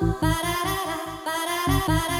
ba da da da ba da da ba da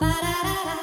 Ba-da-da-da.